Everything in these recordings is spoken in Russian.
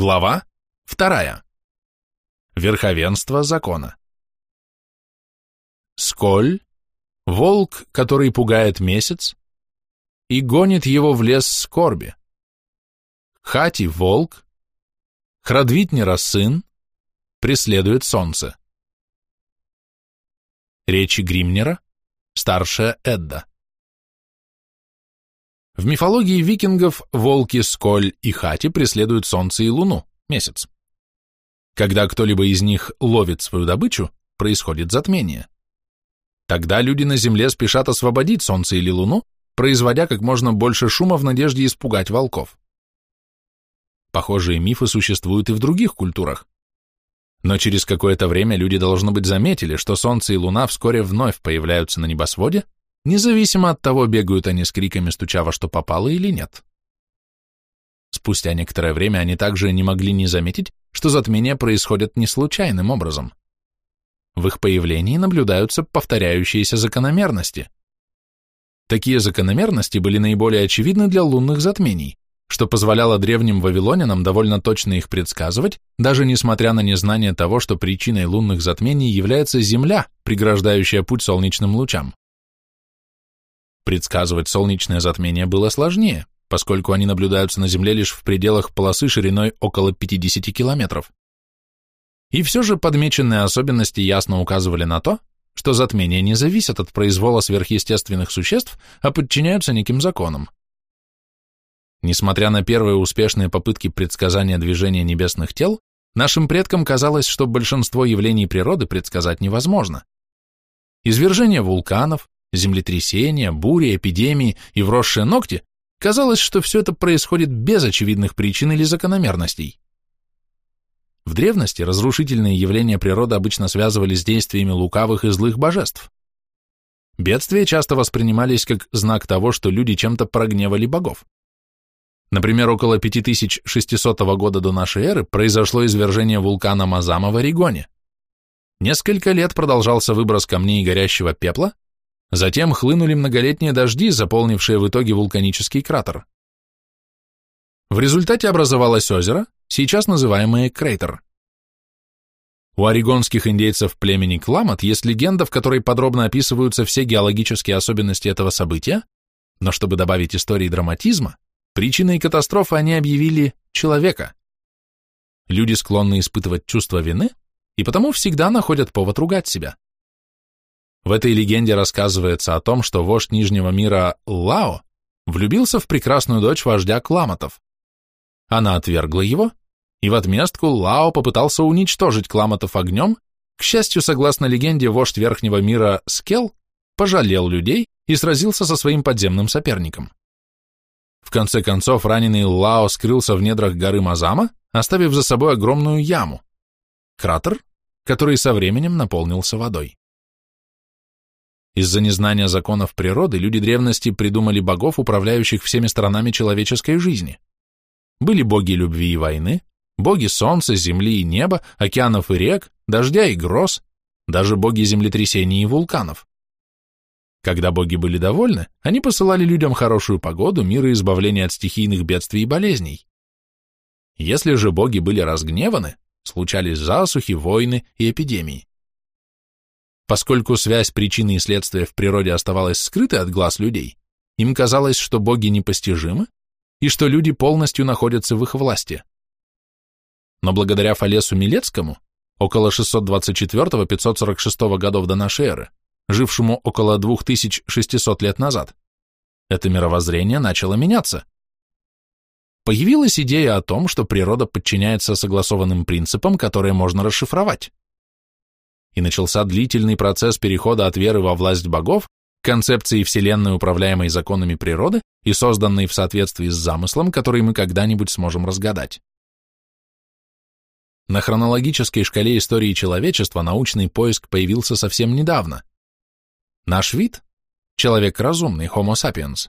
Глава вторая. Верховенство закона. Сколь, волк, который пугает месяц, и гонит его в лес скорби. Хати волк, Храдвитнера сын, преследует солнце. Речи Гримнера, старшая Эдда. В мифологии викингов волки Сколь и Хати преследуют солнце и луну, месяц. Когда кто-либо из них ловит свою добычу, происходит затмение. Тогда люди на земле спешат освободить солнце или луну, производя как можно больше шума в надежде испугать волков. Похожие мифы существуют и в других культурах. Но через какое-то время люди, должно быть, заметили, что солнце и луна вскоре вновь появляются на небосводе, независимо от того, бегают они с криками, стуча во что попало или нет. Спустя некоторое время они также не могли не заметить, что затмения происходят не случайным образом. В их появлении наблюдаются повторяющиеся закономерности. Такие закономерности были наиболее очевидны для лунных затмений, что позволяло древним вавилонянам довольно точно их предсказывать, даже несмотря на незнание того, что причиной лунных затмений является Земля, преграждающая путь солнечным лучам. Предсказывать солнечное затмение было сложнее, поскольку они наблюдаются на Земле лишь в пределах полосы шириной около 50 километров. И все же подмеченные особенности ясно указывали на то, что затмения не зависят от произвола сверхъестественных существ, а подчиняются неким законам. Несмотря на первые успешные попытки предсказания движения небесных тел, нашим предкам казалось, что большинство явлений природы предсказать невозможно. Извержение вулканов, землетрясения, бури, эпидемии и вросшие ногти, казалось, что все это происходит без очевидных причин или закономерностей. В древности разрушительные явления природы обычно связывались с действиями лукавых и злых божеств. Бедствия часто воспринимались как знак того, что люди чем-то прогневали богов. Например, около 5600 года до нашей эры произошло извержение вулкана Мазама в Орегоне. Несколько лет продолжался выброс камней и горящего пепла, Затем хлынули многолетние дожди, заполнившие в итоге вулканический кратер. В результате образовалось озеро, сейчас называемое Крейтер. У орегонских индейцев племени Кламат есть легенда, в которой подробно описываются все геологические особенности этого события, но чтобы добавить истории драматизма, причиной катастрофы они объявили человека. Люди склонны испытывать чувство вины и потому всегда находят повод ругать себя. В этой легенде рассказывается о том, что вождь Нижнего мира Лао влюбился в прекрасную дочь вождя Кламатов. Она отвергла его, и в отместку Лао попытался уничтожить Кламатов огнем, к счастью, согласно легенде, вождь Верхнего мира Скел пожалел людей и сразился со своим подземным соперником. В конце концов, раненый Лао скрылся в недрах горы Мазама, оставив за собой огромную яму, кратер, который со временем наполнился водой. Из-за незнания законов природы люди древности придумали богов, управляющих всеми сторонами человеческой жизни. Были боги любви и войны, боги солнца, земли и неба, океанов и рек, дождя и гроз, даже боги землетрясений и вулканов. Когда боги были довольны, они посылали людям хорошую погоду, мир и избавление от стихийных бедствий и болезней. Если же боги были разгневаны, случались засухи, войны и эпидемии. Поскольку связь причины и следствия в природе оставалась скрытой от глаз людей, им казалось, что боги непостижимы и что люди полностью находятся в их власти. Но благодаря Фалесу Милецкому, около 624-546 годов до нашей эры, жившему около 2600 лет назад, это мировоззрение начало меняться. Появилась идея о том, что природа подчиняется согласованным принципам, которые можно расшифровать и начался длительный процесс перехода от веры во власть богов к концепции Вселенной, управляемой законами природы и созданной в соответствии с замыслом, который мы когда-нибудь сможем разгадать. На хронологической шкале истории человечества научный поиск появился совсем недавно. Наш вид, человек разумный, Homo sapiens,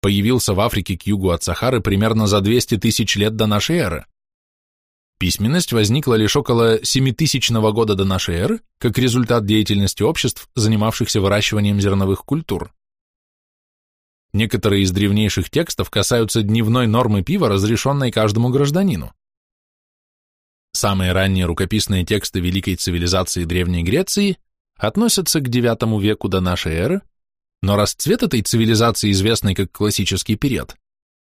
появился в Африке к югу от Сахары примерно за 200 тысяч лет до нашей эры. Письменность возникла лишь около 7000 года до нашей эры, как результат деятельности обществ, занимавшихся выращиванием зерновых культур. Некоторые из древнейших текстов касаются дневной нормы пива, разрешенной каждому гражданину. Самые ранние рукописные тексты великой цивилизации Древней Греции относятся к IX веку до нашей эры, но расцвет этой цивилизации, известной как классический период,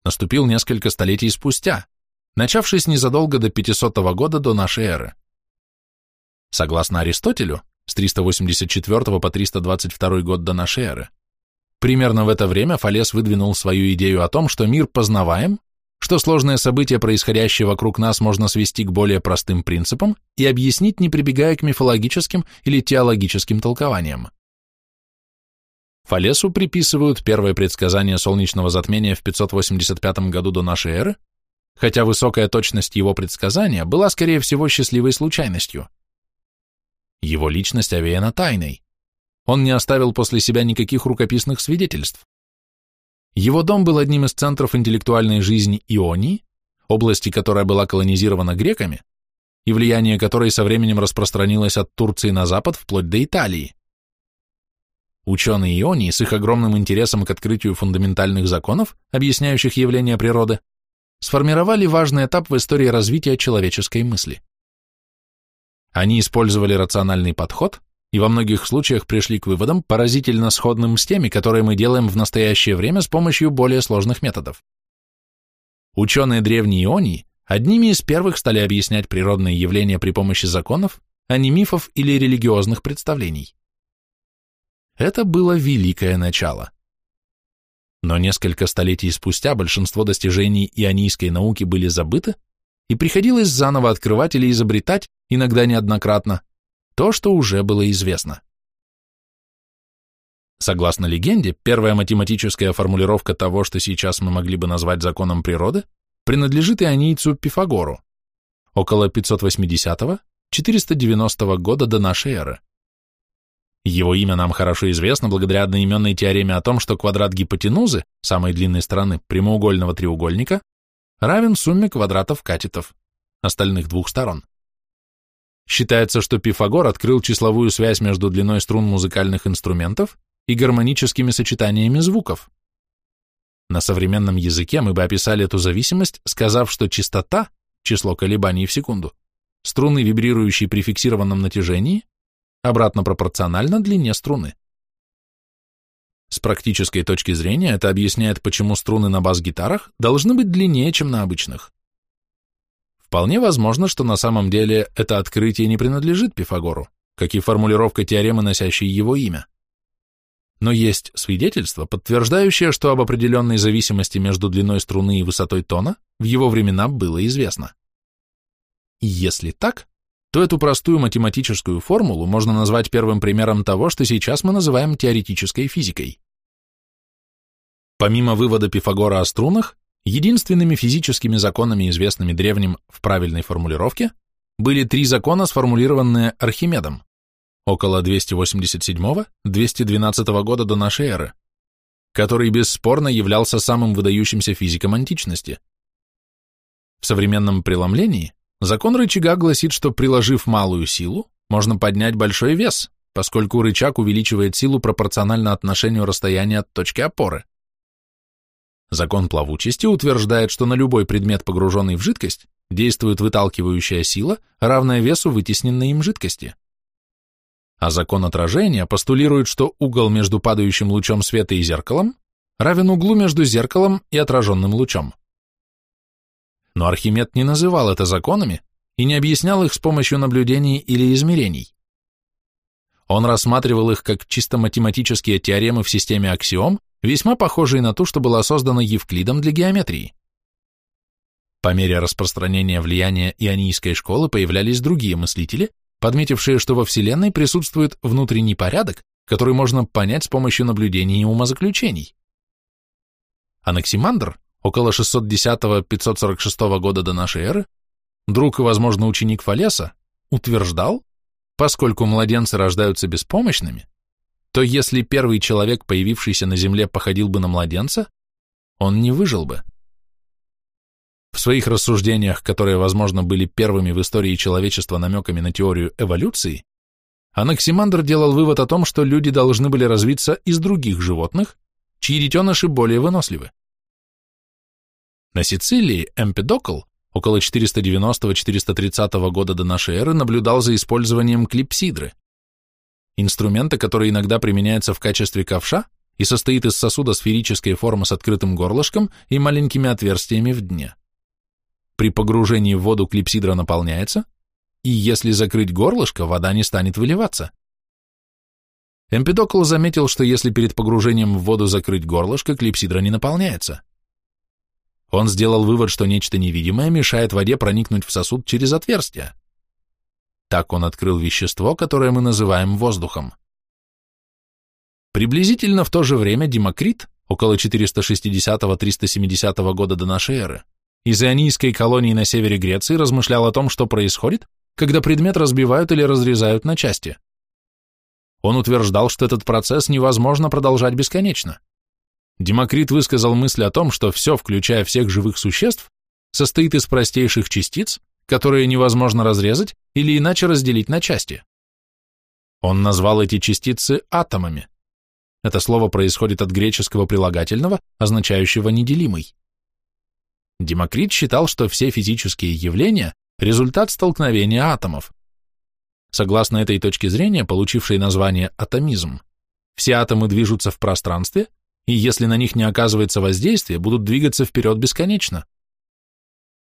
наступил несколько столетий спустя, начавшись незадолго до 500 года до нашей эры. Согласно Аристотелю, с 384 по 322 год до нашей эры, примерно в это время Фалес выдвинул свою идею о том, что мир познаваем, что сложные события, происходящие вокруг нас, можно свести к более простым принципам и объяснить, не прибегая к мифологическим или теологическим толкованиям. Фалесу приписывают первое предсказание солнечного затмения в 585 году до нашей эры, хотя высокая точность его предсказания была, скорее всего, счастливой случайностью. Его личность овеяна тайной. Он не оставил после себя никаких рукописных свидетельств. Его дом был одним из центров интеллектуальной жизни Ионии, области, которая была колонизирована греками, и влияние которой со временем распространилось от Турции на запад вплоть до Италии. Ученые Ионии с их огромным интересом к открытию фундаментальных законов, объясняющих явления природы, сформировали важный этап в истории развития человеческой мысли. Они использовали рациональный подход и во многих случаях пришли к выводам, поразительно сходным с теми, которые мы делаем в настоящее время с помощью более сложных методов. Ученые древней Ионии одними из первых стали объяснять природные явления при помощи законов, а не мифов или религиозных представлений. Это было великое начало. Но несколько столетий спустя большинство достижений ионийской науки были забыты, и приходилось заново открывать или изобретать, иногда неоднократно, то, что уже было известно. Согласно легенде, первая математическая формулировка того, что сейчас мы могли бы назвать законом природы, принадлежит ионийцу Пифагору, около 580-490 года до нашей эры. Его имя нам хорошо известно благодаря одноименной теореме о том, что квадрат гипотенузы, самой длинной стороны прямоугольного треугольника, равен сумме квадратов катетов, остальных двух сторон. Считается, что Пифагор открыл числовую связь между длиной струн музыкальных инструментов и гармоническими сочетаниями звуков. На современном языке мы бы описали эту зависимость, сказав, что частота, число колебаний в секунду, струны, вибрирующей при фиксированном натяжении, обратно пропорционально длине струны. С практической точки зрения это объясняет, почему струны на бас-гитарах должны быть длиннее, чем на обычных. Вполне возможно, что на самом деле это открытие не принадлежит Пифагору, как и формулировка теоремы, носящей его имя. Но есть свидетельство, подтверждающее, что об определенной зависимости между длиной струны и высотой тона в его времена было известно. Если так, то эту простую математическую формулу можно назвать первым примером того, что сейчас мы называем теоретической физикой. Помимо вывода Пифагора о струнах, единственными физическими законами, известными древним в правильной формулировке, были три закона, сформулированные Архимедом около 287-212 года до нашей эры, который бесспорно являлся самым выдающимся физиком античности. В современном преломлении Закон рычага гласит, что приложив малую силу, можно поднять большой вес, поскольку рычаг увеличивает силу пропорционально отношению расстояния от точки опоры. Закон плавучести утверждает, что на любой предмет, погруженный в жидкость, действует выталкивающая сила, равная весу вытесненной им жидкости. А закон отражения постулирует, что угол между падающим лучом света и зеркалом равен углу между зеркалом и отраженным лучом но Архимед не называл это законами и не объяснял их с помощью наблюдений или измерений. Он рассматривал их как чисто математические теоремы в системе аксиом, весьма похожие на ту, что была создана Евклидом для геометрии. По мере распространения влияния ионийской школы появлялись другие мыслители, подметившие, что во Вселенной присутствует внутренний порядок, который можно понять с помощью наблюдений и умозаключений. Анаксимандр около 610-546 года до нашей эры, друг и, возможно, ученик Фалеса, утверждал, поскольку младенцы рождаются беспомощными, то если первый человек, появившийся на Земле, походил бы на младенца, он не выжил бы. В своих рассуждениях, которые, возможно, были первыми в истории человечества намеками на теорию эволюции, Анаксимандр делал вывод о том, что люди должны были развиться из других животных, чьи детеныши более выносливы. На Сицилии Эмпедокл, около 490-430 года до нашей эры наблюдал за использованием клипсидры, инструмента, который иногда применяется в качестве ковша и состоит из сосуда сферической формы с открытым горлышком и маленькими отверстиями в дне. При погружении в воду клипсидра наполняется, и если закрыть горлышко, вода не станет выливаться. Эмпидокл заметил, что если перед погружением в воду закрыть горлышко, клипсидра не наполняется. Он сделал вывод, что нечто невидимое мешает воде проникнуть в сосуд через отверстие. Так он открыл вещество, которое мы называем воздухом. Приблизительно в то же время Демокрит, около 460-370 года до нашей эры, из ионийской колонии на севере Греции размышлял о том, что происходит, когда предмет разбивают или разрезают на части. Он утверждал, что этот процесс невозможно продолжать бесконечно. Демокрит высказал мысль о том, что все, включая всех живых существ, состоит из простейших частиц, которые невозможно разрезать или иначе разделить на части. Он назвал эти частицы атомами. Это слово происходит от греческого прилагательного, означающего «неделимый». Демокрит считал, что все физические явления – результат столкновения атомов. Согласно этой точке зрения, получившей название атомизм, все атомы движутся в пространстве – и если на них не оказывается воздействие, будут двигаться вперед бесконечно.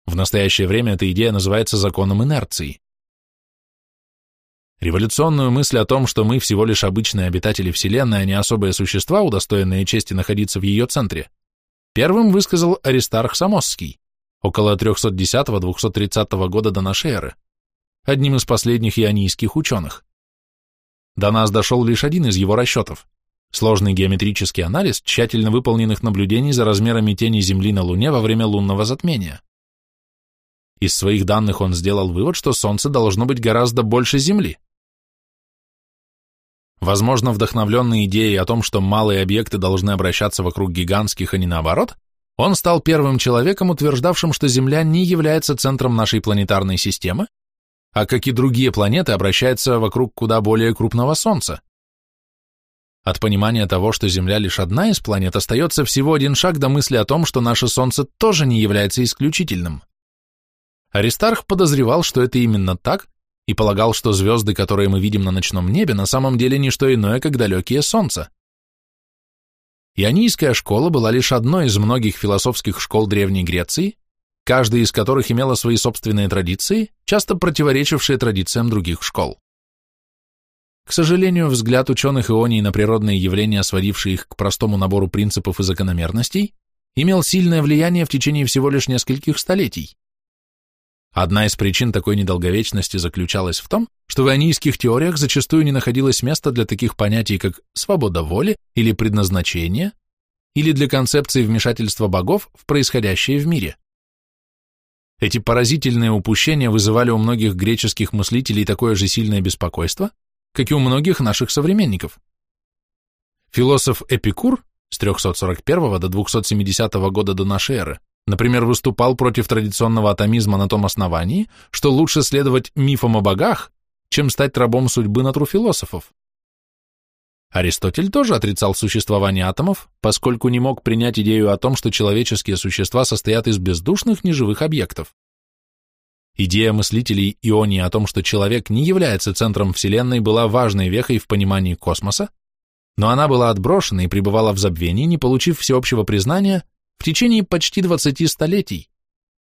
В настоящее время эта идея называется законом инерции. Революционную мысль о том, что мы всего лишь обычные обитатели Вселенной, а не особые существа, удостоенные чести находиться в ее центре, первым высказал Аристарх Самосский около 310-230 года до нашей эры, одним из последних ионийских ученых. До нас дошел лишь один из его расчетов – Сложный геометрический анализ тщательно выполненных наблюдений за размерами тени Земли на Луне во время лунного затмения. Из своих данных он сделал вывод, что Солнце должно быть гораздо больше Земли. Возможно, вдохновленный идеей о том, что малые объекты должны обращаться вокруг гигантских, а не наоборот, он стал первым человеком, утверждавшим, что Земля не является центром нашей планетарной системы, а как и другие планеты обращается вокруг куда более крупного Солнца. От понимания того, что Земля лишь одна из планет, остается всего один шаг до мысли о том, что наше Солнце тоже не является исключительным. Аристарх подозревал, что это именно так, и полагал, что звезды, которые мы видим на ночном небе, на самом деле не что иное, как далекие Солнца. Ионийская школа была лишь одной из многих философских школ Древней Греции, каждая из которых имела свои собственные традиции, часто противоречившие традициям других школ. К сожалению, взгляд ученых Ионии на природные явления, сводившие их к простому набору принципов и закономерностей, имел сильное влияние в течение всего лишь нескольких столетий. Одна из причин такой недолговечности заключалась в том, что в ионийских теориях зачастую не находилось места для таких понятий, как свобода воли или предназначение, или для концепции вмешательства богов в происходящее в мире. Эти поразительные упущения вызывали у многих греческих мыслителей такое же сильное беспокойство, как и у многих наших современников. Философ Эпикур с 341 до 270 года до нашей эры, например, выступал против традиционного атомизма на том основании, что лучше следовать мифам о богах, чем стать рабом судьбы натру-философов. Аристотель тоже отрицал существование атомов, поскольку не мог принять идею о том, что человеческие существа состоят из бездушных неживых объектов. Идея мыслителей Ионии о том, что человек не является центром Вселенной, была важной вехой в понимании космоса, но она была отброшена и пребывала в забвении, не получив всеобщего признания в течение почти 20 столетий,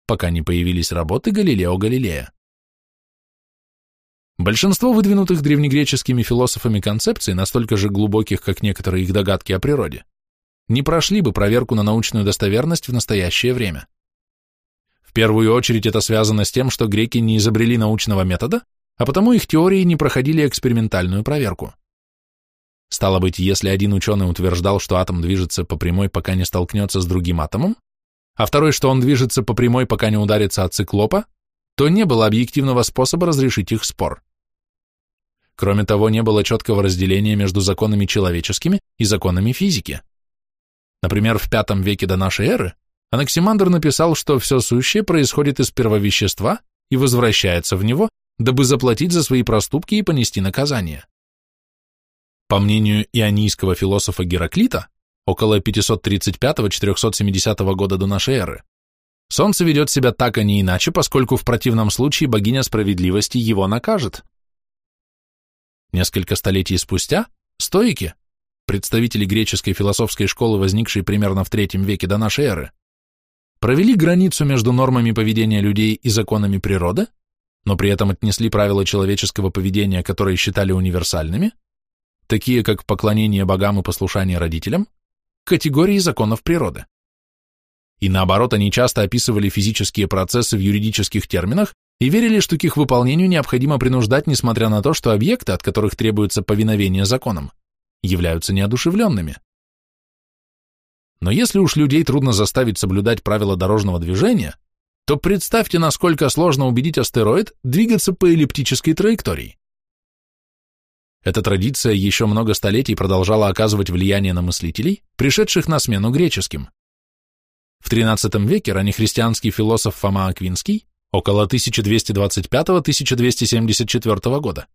пока не появились работы Галилео Галилея. Большинство выдвинутых древнегреческими философами концепций, настолько же глубоких, как некоторые их догадки о природе, не прошли бы проверку на научную достоверность в настоящее время. В первую очередь это связано с тем, что греки не изобрели научного метода, а потому их теории не проходили экспериментальную проверку. Стало быть, если один ученый утверждал, что атом движется по прямой, пока не столкнется с другим атомом, а второй, что он движется по прямой, пока не ударится от циклопа, то не было объективного способа разрешить их спор. Кроме того, не было четкого разделения между законами человеческими и законами физики. Например, в V веке до нашей эры Анаксимандр написал, что все сущее происходит из первовещества и возвращается в него, дабы заплатить за свои проступки и понести наказание. По мнению ионийского философа Гераклита, около 535-470 года до нашей эры, Солнце ведет себя так, а не иначе, поскольку в противном случае богиня справедливости его накажет. Несколько столетий спустя стоики, представители греческой философской школы, возникшей примерно в третьем веке до нашей эры, провели границу между нормами поведения людей и законами природы, но при этом отнесли правила человеческого поведения, которые считали универсальными, такие как поклонение богам и послушание родителям, к категории законов природы. И наоборот, они часто описывали физические процессы в юридических терминах и верили, что к их выполнению необходимо принуждать, несмотря на то, что объекты, от которых требуется повиновение законам, являются неодушевленными. Но если уж людей трудно заставить соблюдать правила дорожного движения, то представьте, насколько сложно убедить астероид двигаться по эллиптической траектории. Эта традиция еще много столетий продолжала оказывать влияние на мыслителей, пришедших на смену греческим. В XIII веке раннехристианский философ Фома Аквинский, около 1225-1274 года,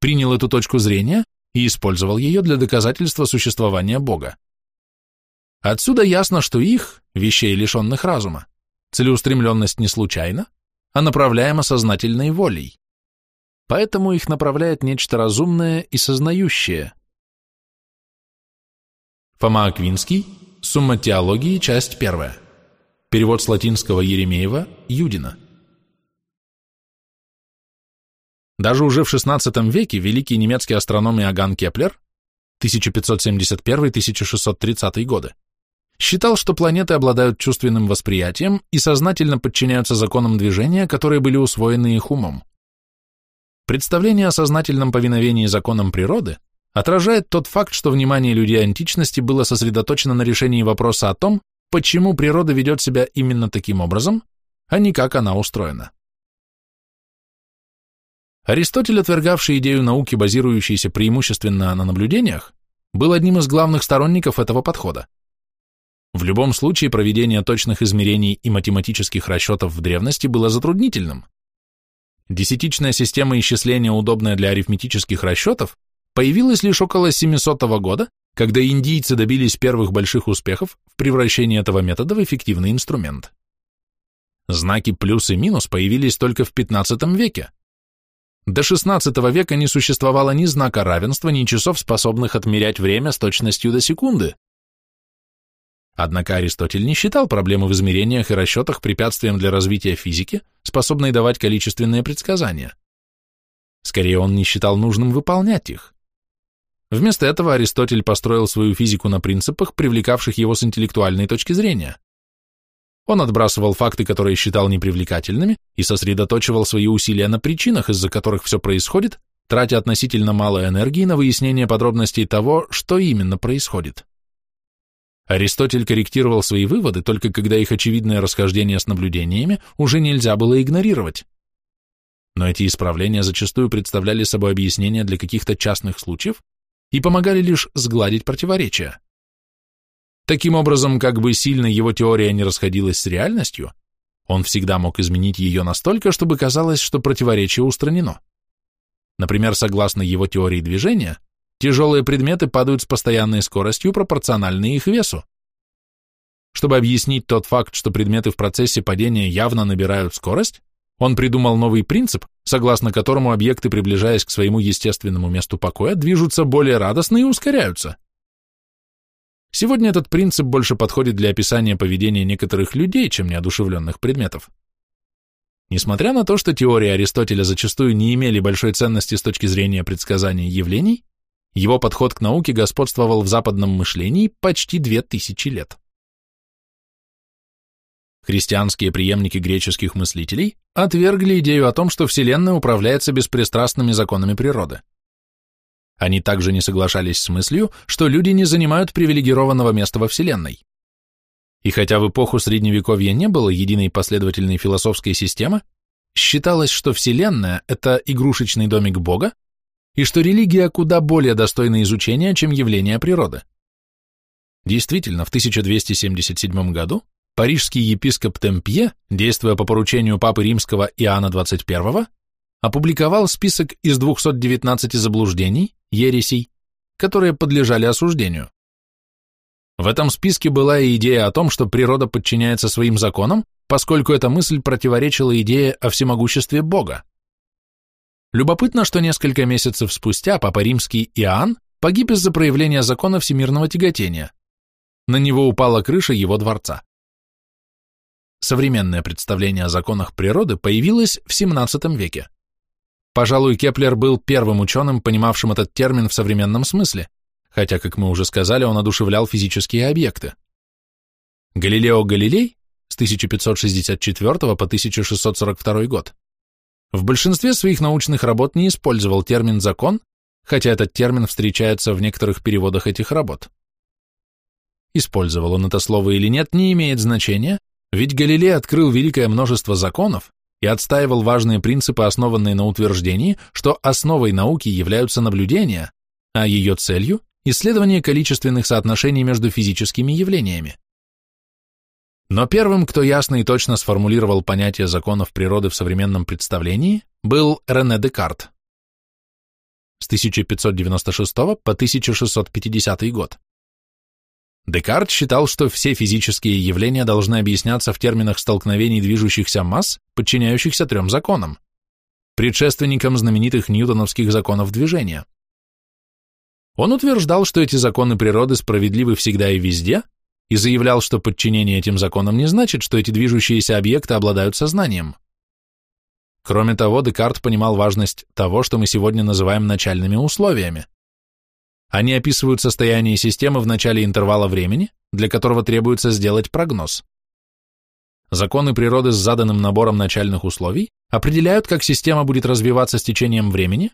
принял эту точку зрения и использовал ее для доказательства существования Бога. Отсюда ясно, что их, вещей лишенных разума, целеустремленность не случайна, а направляема сознательной волей. Поэтому их направляет нечто разумное и сознающее. Фома Аквинский, Сумма теологии, часть первая. Перевод с латинского Еремеева, Юдина. Даже уже в XVI веке великий немецкий астроном Иоганн Кеплер 1571-1630 годы считал, что планеты обладают чувственным восприятием и сознательно подчиняются законам движения, которые были усвоены их умом. Представление о сознательном повиновении законам природы отражает тот факт, что внимание людей античности было сосредоточено на решении вопроса о том, почему природа ведет себя именно таким образом, а не как она устроена. Аристотель, отвергавший идею науки, базирующейся преимущественно на наблюдениях, был одним из главных сторонников этого подхода. В любом случае проведение точных измерений и математических расчетов в древности было затруднительным. Десятичная система исчисления, удобная для арифметических расчетов, появилась лишь около 700 года, когда индийцы добились первых больших успехов в превращении этого метода в эффективный инструмент. Знаки плюс и минус появились только в 15 веке. До 16 века не существовало ни знака равенства, ни часов, способных отмерять время с точностью до секунды. Однако Аристотель не считал проблемы в измерениях и расчетах препятствием для развития физики, способной давать количественные предсказания. Скорее, он не считал нужным выполнять их. Вместо этого Аристотель построил свою физику на принципах, привлекавших его с интеллектуальной точки зрения. Он отбрасывал факты, которые считал непривлекательными, и сосредоточивал свои усилия на причинах, из-за которых все происходит, тратя относительно мало энергии на выяснение подробностей того, что именно происходит. Аристотель корректировал свои выводы только когда их очевидное расхождение с наблюдениями уже нельзя было игнорировать. Но эти исправления зачастую представляли собой объяснения для каких-то частных случаев и помогали лишь сгладить противоречия. Таким образом, как бы сильно его теория не расходилась с реальностью, он всегда мог изменить ее настолько, чтобы казалось, что противоречие устранено. Например, согласно его теории движения, Тяжелые предметы падают с постоянной скоростью, пропорциональной их весу. Чтобы объяснить тот факт, что предметы в процессе падения явно набирают скорость, он придумал новый принцип, согласно которому объекты, приближаясь к своему естественному месту покоя, движутся более радостно и ускоряются. Сегодня этот принцип больше подходит для описания поведения некоторых людей, чем неодушевленных предметов. Несмотря на то, что теории Аристотеля зачастую не имели большой ценности с точки зрения предсказания явлений, его подход к науке господствовал в западном мышлении почти две тысячи лет. Христианские преемники греческих мыслителей отвергли идею о том, что Вселенная управляется беспристрастными законами природы. Они также не соглашались с мыслью, что люди не занимают привилегированного места во Вселенной. И хотя в эпоху Средневековья не было единой последовательной философской системы, считалось, что Вселенная – это игрушечный домик Бога, и что религия куда более достойна изучения, чем явление природы. Действительно, в 1277 году парижский епископ Темпье, действуя по поручению папы римского Иоанна XXI, опубликовал список из 219 заблуждений, ересей, которые подлежали осуждению. В этом списке была и идея о том, что природа подчиняется своим законам, поскольку эта мысль противоречила идее о всемогуществе Бога. Любопытно, что несколько месяцев спустя Папа Римский Иоанн погиб из-за проявления закона всемирного тяготения. На него упала крыша его дворца. Современное представление о законах природы появилось в XVII веке. Пожалуй, Кеплер был первым ученым, понимавшим этот термин в современном смысле, хотя, как мы уже сказали, он одушевлял физические объекты. Галилео Галилей с 1564 по 1642 год в большинстве своих научных работ не использовал термин «закон», хотя этот термин встречается в некоторых переводах этих работ. Использовал он это слово или нет, не имеет значения, ведь Галилей открыл великое множество законов и отстаивал важные принципы, основанные на утверждении, что основой науки являются наблюдения, а ее целью – исследование количественных соотношений между физическими явлениями. Но первым, кто ясно и точно сформулировал понятие законов природы в современном представлении, был Рене Декарт. С 1596 по 1650 год. Декарт считал, что все физические явления должны объясняться в терминах столкновений движущихся масс, подчиняющихся трем законам, предшественникам знаменитых ньютоновских законов движения. Он утверждал, что эти законы природы справедливы всегда и везде, и заявлял, что подчинение этим законам не значит, что эти движущиеся объекты обладают сознанием. Кроме того, Декарт понимал важность того, что мы сегодня называем начальными условиями. Они описывают состояние системы в начале интервала времени, для которого требуется сделать прогноз. Законы природы с заданным набором начальных условий определяют, как система будет развиваться с течением времени,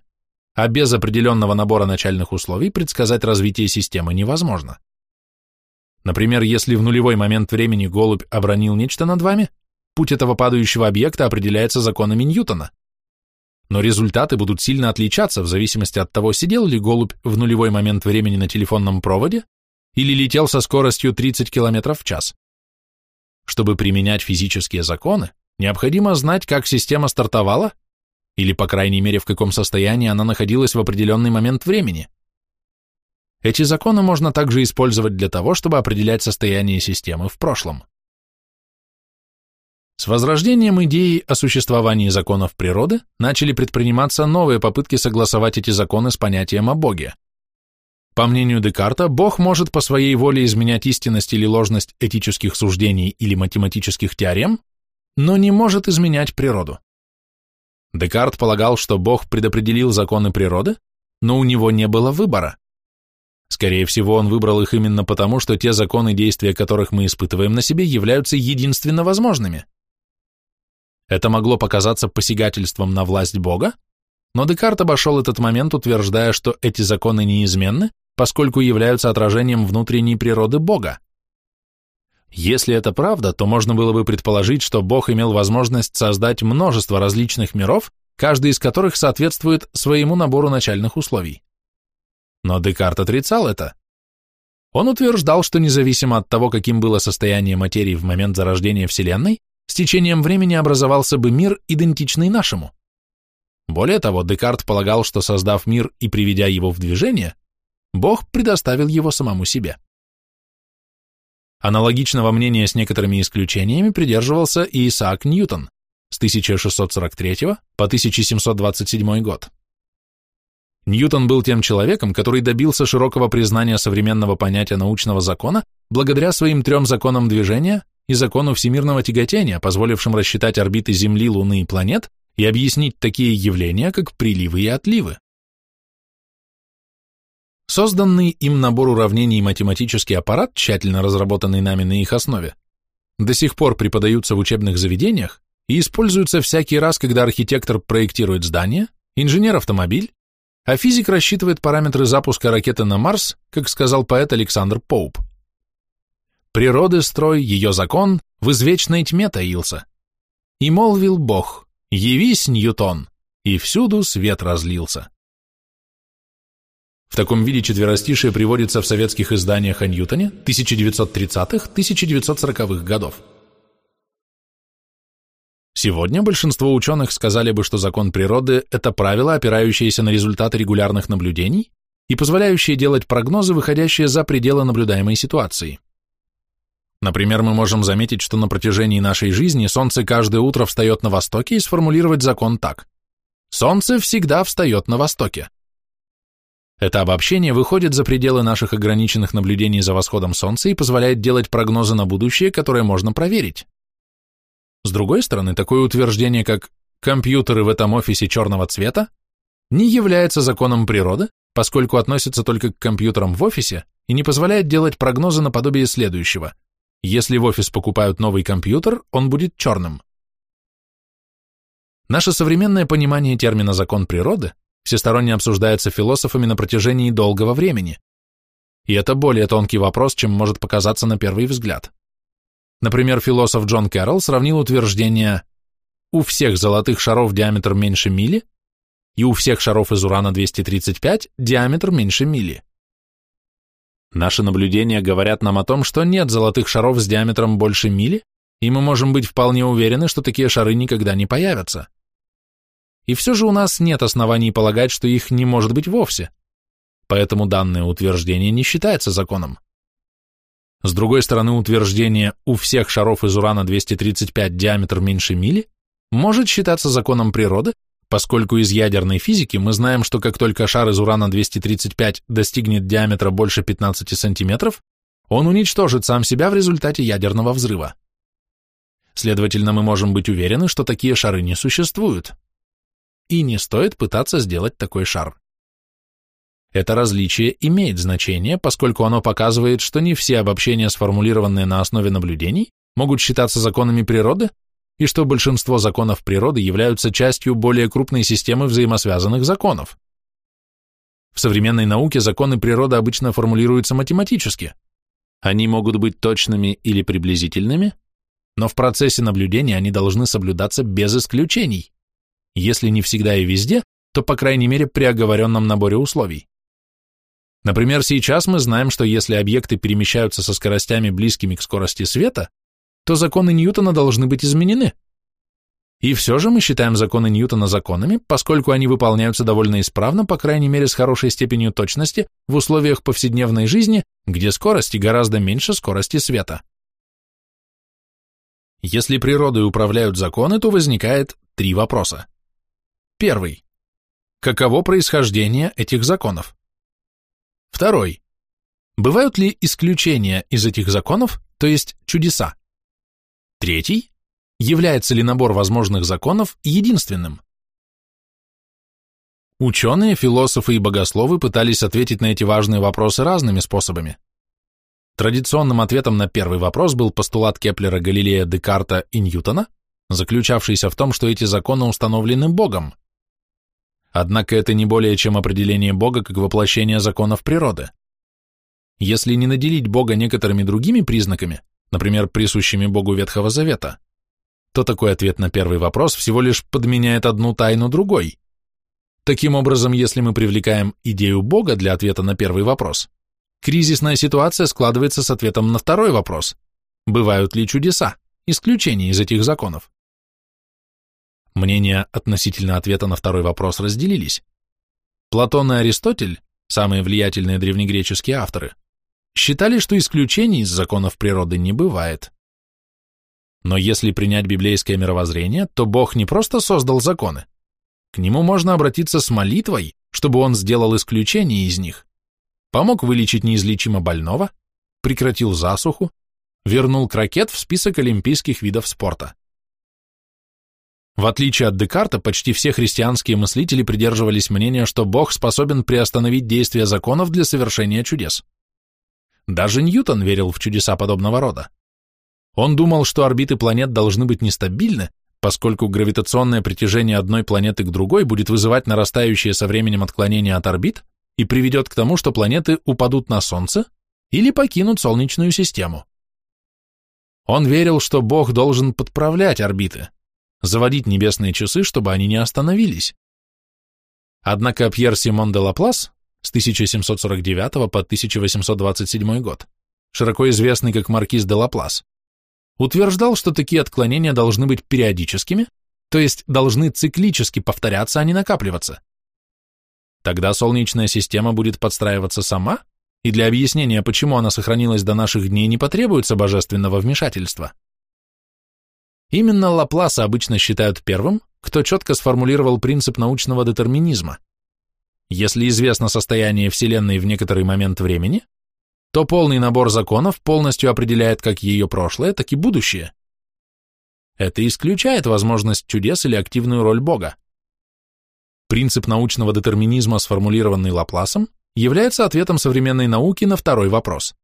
а без определенного набора начальных условий предсказать развитие системы невозможно. Например, если в нулевой момент времени голубь обронил нечто над вами, путь этого падающего объекта определяется законами Ньютона. Но результаты будут сильно отличаться в зависимости от того, сидел ли голубь в нулевой момент времени на телефонном проводе или летел со скоростью 30 км в час. Чтобы применять физические законы, необходимо знать, как система стартовала, или, по крайней мере, в каком состоянии она находилась в определенный момент времени. Эти законы можно также использовать для того, чтобы определять состояние системы в прошлом. С возрождением идеи о существовании законов природы начали предприниматься новые попытки согласовать эти законы с понятием о Боге. По мнению Декарта, Бог может по своей воле изменять истинность или ложность этических суждений или математических теорем, но не может изменять природу. Декарт полагал, что Бог предопределил законы природы, но у него не было выбора. Скорее всего, он выбрал их именно потому, что те законы, действия которых мы испытываем на себе, являются единственно возможными. Это могло показаться посягательством на власть Бога, но Декарт обошел этот момент, утверждая, что эти законы неизменны, поскольку являются отражением внутренней природы Бога. Если это правда, то можно было бы предположить, что Бог имел возможность создать множество различных миров, каждый из которых соответствует своему набору начальных условий. Но Декарт отрицал это. Он утверждал, что независимо от того, каким было состояние материи в момент зарождения Вселенной, с течением времени образовался бы мир, идентичный нашему. Более того, Декарт полагал, что создав мир и приведя его в движение, Бог предоставил его самому себе. Аналогичного мнения с некоторыми исключениями придерживался и Исаак Ньютон с 1643 по 1727 год. Ньютон был тем человеком, который добился широкого признания современного понятия научного закона благодаря своим трем законам движения и закону всемирного тяготения, позволившим рассчитать орбиты Земли, Луны и планет и объяснить такие явления, как приливы и отливы. Созданный им набор уравнений и математический аппарат, тщательно разработанный нами на их основе, до сих пор преподаются в учебных заведениях и используются всякий раз, когда архитектор проектирует здание, инженер автомобиль а физик рассчитывает параметры запуска ракеты на Марс, как сказал поэт Александр Поуп. Природы строй, ее закон в извечной тьме таился. И молвил Бог, явись, Ньютон, и всюду свет разлился. В таком виде четверостишие приводится в советских изданиях о Ньютоне 1930-1940-х годов. Сегодня большинство ученых сказали бы, что закон природы – это правило, опирающееся на результаты регулярных наблюдений, и позволяющие делать прогнозы, выходящие за пределы наблюдаемой ситуации. Например, мы можем заметить, что на протяжении нашей жизни Солнце каждое утро встает на востоке и сформулировать закон так. Солнце всегда встает на востоке. Это обобщение выходит за пределы наших ограниченных наблюдений за восходом Солнца и позволяет делать прогнозы на будущее, которые можно проверить. С другой стороны, такое утверждение, как «компьютеры в этом офисе черного цвета» не является законом природы, поскольку относится только к компьютерам в офисе и не позволяет делать прогнозы наподобие следующего. Если в офис покупают новый компьютер, он будет черным. Наше современное понимание термина «закон природы» всесторонне обсуждается философами на протяжении долгого времени. И это более тонкий вопрос, чем может показаться на первый взгляд. Например, философ Джон Кэрролл сравнил утверждение «у всех золотых шаров диаметр меньше мили» и у всех шаров из урана-235 диаметр меньше мили. Наши наблюдения говорят нам о том, что нет золотых шаров с диаметром больше мили, и мы можем быть вполне уверены, что такие шары никогда не появятся. И все же у нас нет оснований полагать, что их не может быть вовсе. Поэтому данное утверждение не считается законом. С другой стороны, утверждение «у всех шаров из урана-235 диаметр меньше мили» может считаться законом природы, поскольку из ядерной физики мы знаем, что как только шар из урана-235 достигнет диаметра больше 15 сантиметров, он уничтожит сам себя в результате ядерного взрыва. Следовательно, мы можем быть уверены, что такие шары не существуют и не стоит пытаться сделать такой шар. Это различие имеет значение, поскольку оно показывает, что не все обобщения, сформулированные на основе наблюдений, могут считаться законами природы, и что большинство законов природы являются частью более крупной системы взаимосвязанных законов. В современной науке законы природы обычно формулируются математически. Они могут быть точными или приблизительными, но в процессе наблюдения они должны соблюдаться без исключений если не всегда и везде, то, по крайней мере, при оговоренном наборе условий. Например, сейчас мы знаем, что если объекты перемещаются со скоростями, близкими к скорости света, то законы Ньютона должны быть изменены. И все же мы считаем законы Ньютона законами, поскольку они выполняются довольно исправно, по крайней мере с хорошей степенью точности, в условиях повседневной жизни, где скорости гораздо меньше скорости света. Если природой управляют законы, то возникает три вопроса. Первый. Каково происхождение этих законов? Второй. Бывают ли исключения из этих законов, то есть чудеса? Третий. Является ли набор возможных законов единственным? Ученые, философы и богословы пытались ответить на эти важные вопросы разными способами. Традиционным ответом на первый вопрос был постулат Кеплера, Галилея, Декарта и Ньютона, заключавшийся в том, что эти законы установлены Богом – Однако это не более чем определение Бога как воплощение законов природы. Если не наделить Бога некоторыми другими признаками, например, присущими Богу Ветхого Завета, то такой ответ на первый вопрос всего лишь подменяет одну тайну другой. Таким образом, если мы привлекаем идею Бога для ответа на первый вопрос, кризисная ситуация складывается с ответом на второй вопрос. Бывают ли чудеса, исключения из этих законов? Мнения относительно ответа на второй вопрос разделились. Платон и Аристотель, самые влиятельные древнегреческие авторы, считали, что исключений из законов природы не бывает. Но если принять библейское мировоззрение, то Бог не просто создал законы. К нему можно обратиться с молитвой, чтобы он сделал исключение из них, помог вылечить неизлечимо больного, прекратил засуху, вернул крокет в список олимпийских видов спорта. В отличие от Декарта, почти все христианские мыслители придерживались мнения, что Бог способен приостановить действие законов для совершения чудес. Даже Ньютон верил в чудеса подобного рода. Он думал, что орбиты планет должны быть нестабильны, поскольку гравитационное притяжение одной планеты к другой будет вызывать нарастающее со временем отклонение от орбит и приведет к тому, что планеты упадут на Солнце или покинут Солнечную систему. Он верил, что Бог должен подправлять орбиты, заводить небесные часы, чтобы они не остановились. Однако Пьер Симон де Лаплас с 1749 по 1827 год, широко известный как маркиз де Лаплас, утверждал, что такие отклонения должны быть периодическими, то есть должны циклически повторяться, а не накапливаться. тогда Солнечная система будет подстраиваться сама, и для объяснения, почему она сохранилась до наших дней, не потребуется божественного вмешательства. Именно Лапласа обычно считают первым, кто четко сформулировал принцип научного детерминизма. Если известно состояние Вселенной в некоторый момент времени, то полный набор законов полностью определяет как ее прошлое, так и будущее. Это исключает возможность чудес или активную роль Бога. Принцип научного детерминизма, сформулированный Лапласом, является ответом современной науки на второй вопрос.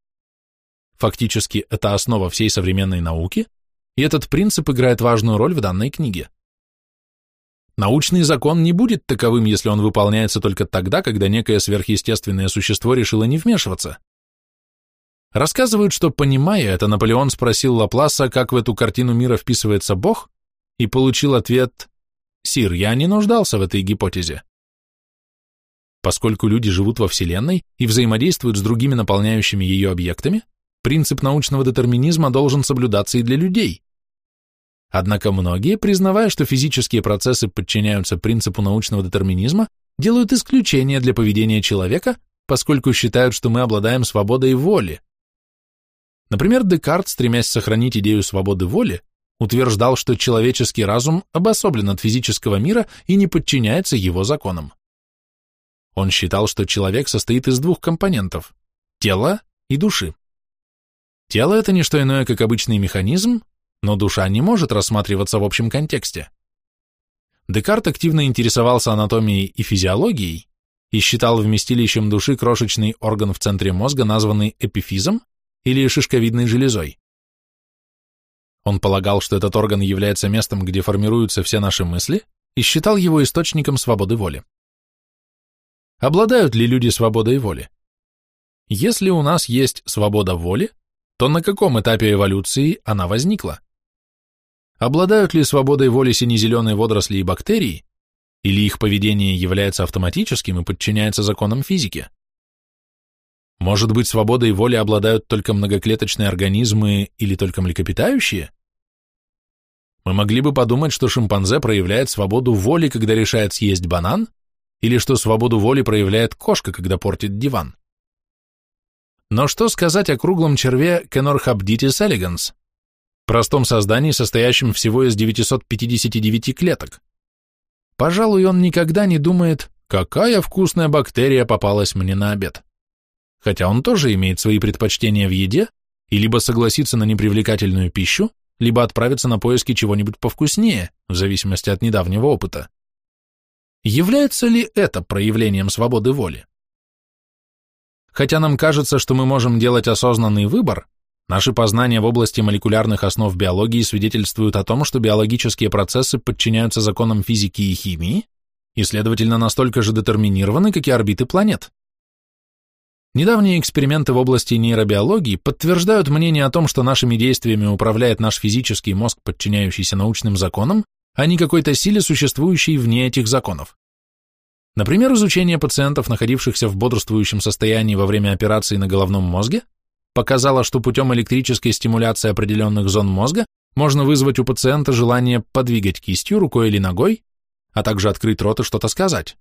Фактически, это основа всей современной науки, и этот принцип играет важную роль в данной книге. Научный закон не будет таковым, если он выполняется только тогда, когда некое сверхъестественное существо решило не вмешиваться. Рассказывают, что, понимая это, Наполеон спросил Лапласа, как в эту картину мира вписывается Бог, и получил ответ «Сир, я не нуждался в этой гипотезе». Поскольку люди живут во Вселенной и взаимодействуют с другими наполняющими ее объектами, принцип научного детерминизма должен соблюдаться и для людей. Однако многие, признавая, что физические процессы подчиняются принципу научного детерминизма, делают исключение для поведения человека, поскольку считают, что мы обладаем свободой воли. Например, Декарт, стремясь сохранить идею свободы воли, утверждал, что человеческий разум обособлен от физического мира и не подчиняется его законам. Он считал, что человек состоит из двух компонентов – тела и души. Тело – это не что иное, как обычный механизм, но душа не может рассматриваться в общем контексте. Декарт активно интересовался анатомией и физиологией и считал вместилищем души крошечный орган в центре мозга, названный эпифизом или шишковидной железой. Он полагал, что этот орган является местом, где формируются все наши мысли, и считал его источником свободы воли. Обладают ли люди свободой воли? Если у нас есть свобода воли, то на каком этапе эволюции она возникла? Обладают ли свободой воли сине-зеленые водоросли и бактерии, или их поведение является автоматическим и подчиняется законам физики? Может быть, свободой воли обладают только многоклеточные организмы или только млекопитающие? Мы могли бы подумать, что шимпанзе проявляет свободу воли, когда решает съесть банан, или что свободу воли проявляет кошка, когда портит диван. Но что сказать о круглом черве Кенорхабдитис элеганс, простом создании, состоящем всего из 959 клеток? Пожалуй, он никогда не думает, какая вкусная бактерия попалась мне на обед. Хотя он тоже имеет свои предпочтения в еде и либо согласится на непривлекательную пищу, либо отправится на поиски чего-нибудь повкуснее, в зависимости от недавнего опыта. Является ли это проявлением свободы воли? Хотя нам кажется, что мы можем делать осознанный выбор, наши познания в области молекулярных основ биологии свидетельствуют о том, что биологические процессы подчиняются законам физики и химии и, следовательно, настолько же детерминированы, как и орбиты планет. Недавние эксперименты в области нейробиологии подтверждают мнение о том, что нашими действиями управляет наш физический мозг, подчиняющийся научным законам, а не какой-то силе, существующей вне этих законов. Например, изучение пациентов, находившихся в бодрствующем состоянии во время операции на головном мозге, показало, что путем электрической стимуляции определенных зон мозга можно вызвать у пациента желание подвигать кистью, рукой или ногой, а также открыть рот и что-то сказать.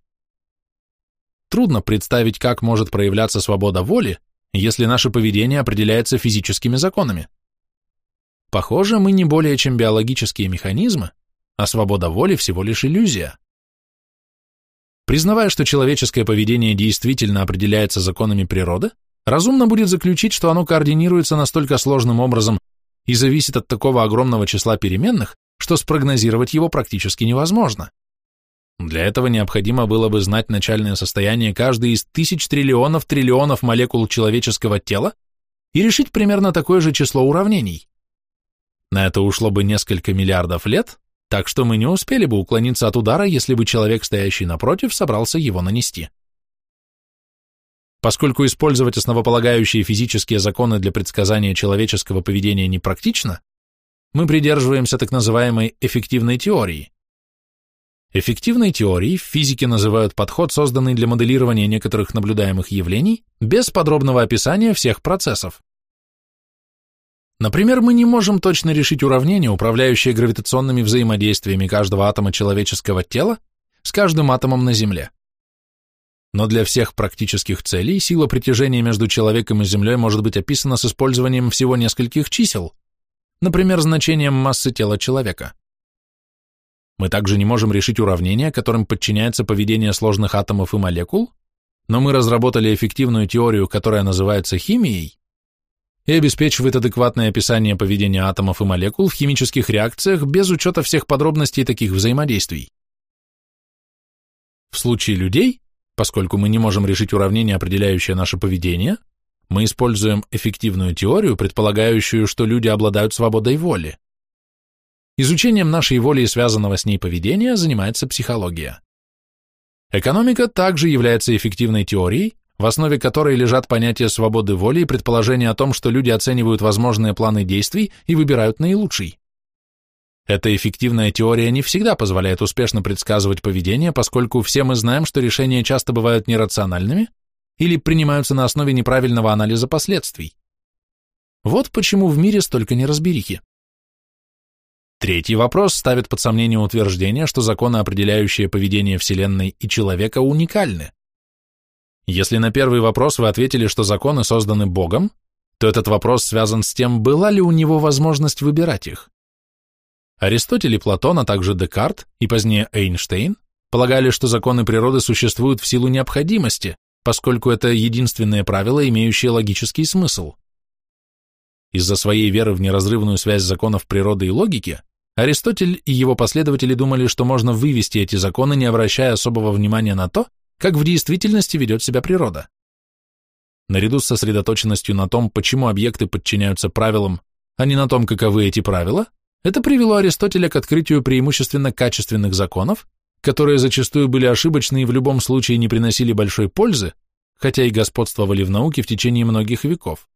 Трудно представить, как может проявляться свобода воли, если наше поведение определяется физическими законами. Похоже, мы не более чем биологические механизмы, а свобода воли всего лишь иллюзия. Признавая, что человеческое поведение действительно определяется законами природы, разумно будет заключить, что оно координируется настолько сложным образом и зависит от такого огромного числа переменных, что спрогнозировать его практически невозможно. Для этого необходимо было бы знать начальное состояние каждой из тысяч триллионов триллионов молекул человеческого тела и решить примерно такое же число уравнений. На это ушло бы несколько миллиардов лет, так что мы не успели бы уклониться от удара, если бы человек, стоящий напротив, собрался его нанести. Поскольку использовать основополагающие физические законы для предсказания человеческого поведения непрактично, мы придерживаемся так называемой эффективной теории. Эффективной теорией в физике называют подход, созданный для моделирования некоторых наблюдаемых явлений без подробного описания всех процессов. Например, мы не можем точно решить уравнение, управляющее гравитационными взаимодействиями каждого атома человеческого тела с каждым атомом на Земле. но для всех практических целей сила притяжения между человеком и Землей может быть описана с использованием всего нескольких чисел, например, значением массы тела человека. Мы также не можем решить уравнение, которым подчиняется поведение сложных атомов и молекул, но мы разработали эффективную теорию, которая называется химией, и обеспечивает адекватное описание поведения атомов и молекул в химических реакциях без учета всех подробностей таких взаимодействий. В случае людей, поскольку мы не можем решить уравнение, определяющее наше поведение, мы используем эффективную теорию, предполагающую, что люди обладают свободой воли. Изучением нашей воли и связанного с ней поведения занимается психология. Экономика также является эффективной теорией, в основе которой лежат понятия свободы воли и предположение о том, что люди оценивают возможные планы действий и выбирают наилучший. Эта эффективная теория не всегда позволяет успешно предсказывать поведение, поскольку все мы знаем, что решения часто бывают нерациональными или принимаются на основе неправильного анализа последствий. Вот почему в мире столько неразберихи. Третий вопрос ставит под сомнение утверждение, что законы, определяющие поведение Вселенной и человека, уникальны. Если на первый вопрос вы ответили, что законы созданы Богом, то этот вопрос связан с тем, была ли у него возможность выбирать их. Аристотель и Платон, а также Декарт и позднее Эйнштейн полагали, что законы природы существуют в силу необходимости, поскольку это единственное правило, имеющее логический смысл. Из-за своей веры в неразрывную связь законов природы и логики, Аристотель и его последователи думали, что можно вывести эти законы, не обращая особого внимания на то, как в действительности ведет себя природа. Наряду с сосредоточенностью на том, почему объекты подчиняются правилам, а не на том, каковы эти правила, это привело Аристотеля к открытию преимущественно качественных законов, которые зачастую были ошибочны и в любом случае не приносили большой пользы, хотя и господствовали в науке в течение многих веков.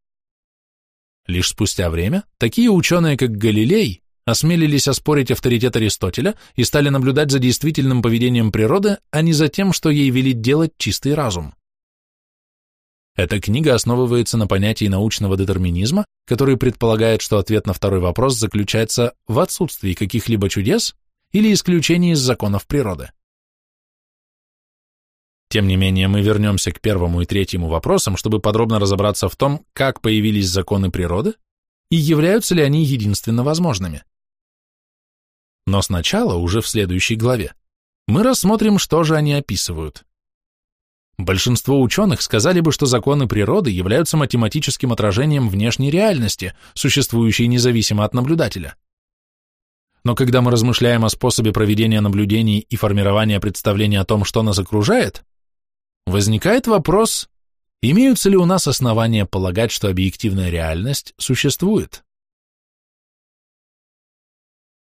Лишь спустя время такие ученые, как Галилей, осмелились оспорить авторитет Аристотеля и стали наблюдать за действительным поведением природы, а не за тем, что ей велит делать чистый разум. Эта книга основывается на понятии научного детерминизма, который предполагает, что ответ на второй вопрос заключается в отсутствии каких-либо чудес или исключении из законов природы. Тем не менее, мы вернемся к первому и третьему вопросам, чтобы подробно разобраться в том, как появились законы природы и являются ли они единственно возможными. Но сначала, уже в следующей главе, мы рассмотрим, что же они описывают. Большинство ученых сказали бы, что законы природы являются математическим отражением внешней реальности, существующей независимо от наблюдателя. Но когда мы размышляем о способе проведения наблюдений и формирования представления о том, что нас окружает, возникает вопрос, имеются ли у нас основания полагать, что объективная реальность существует?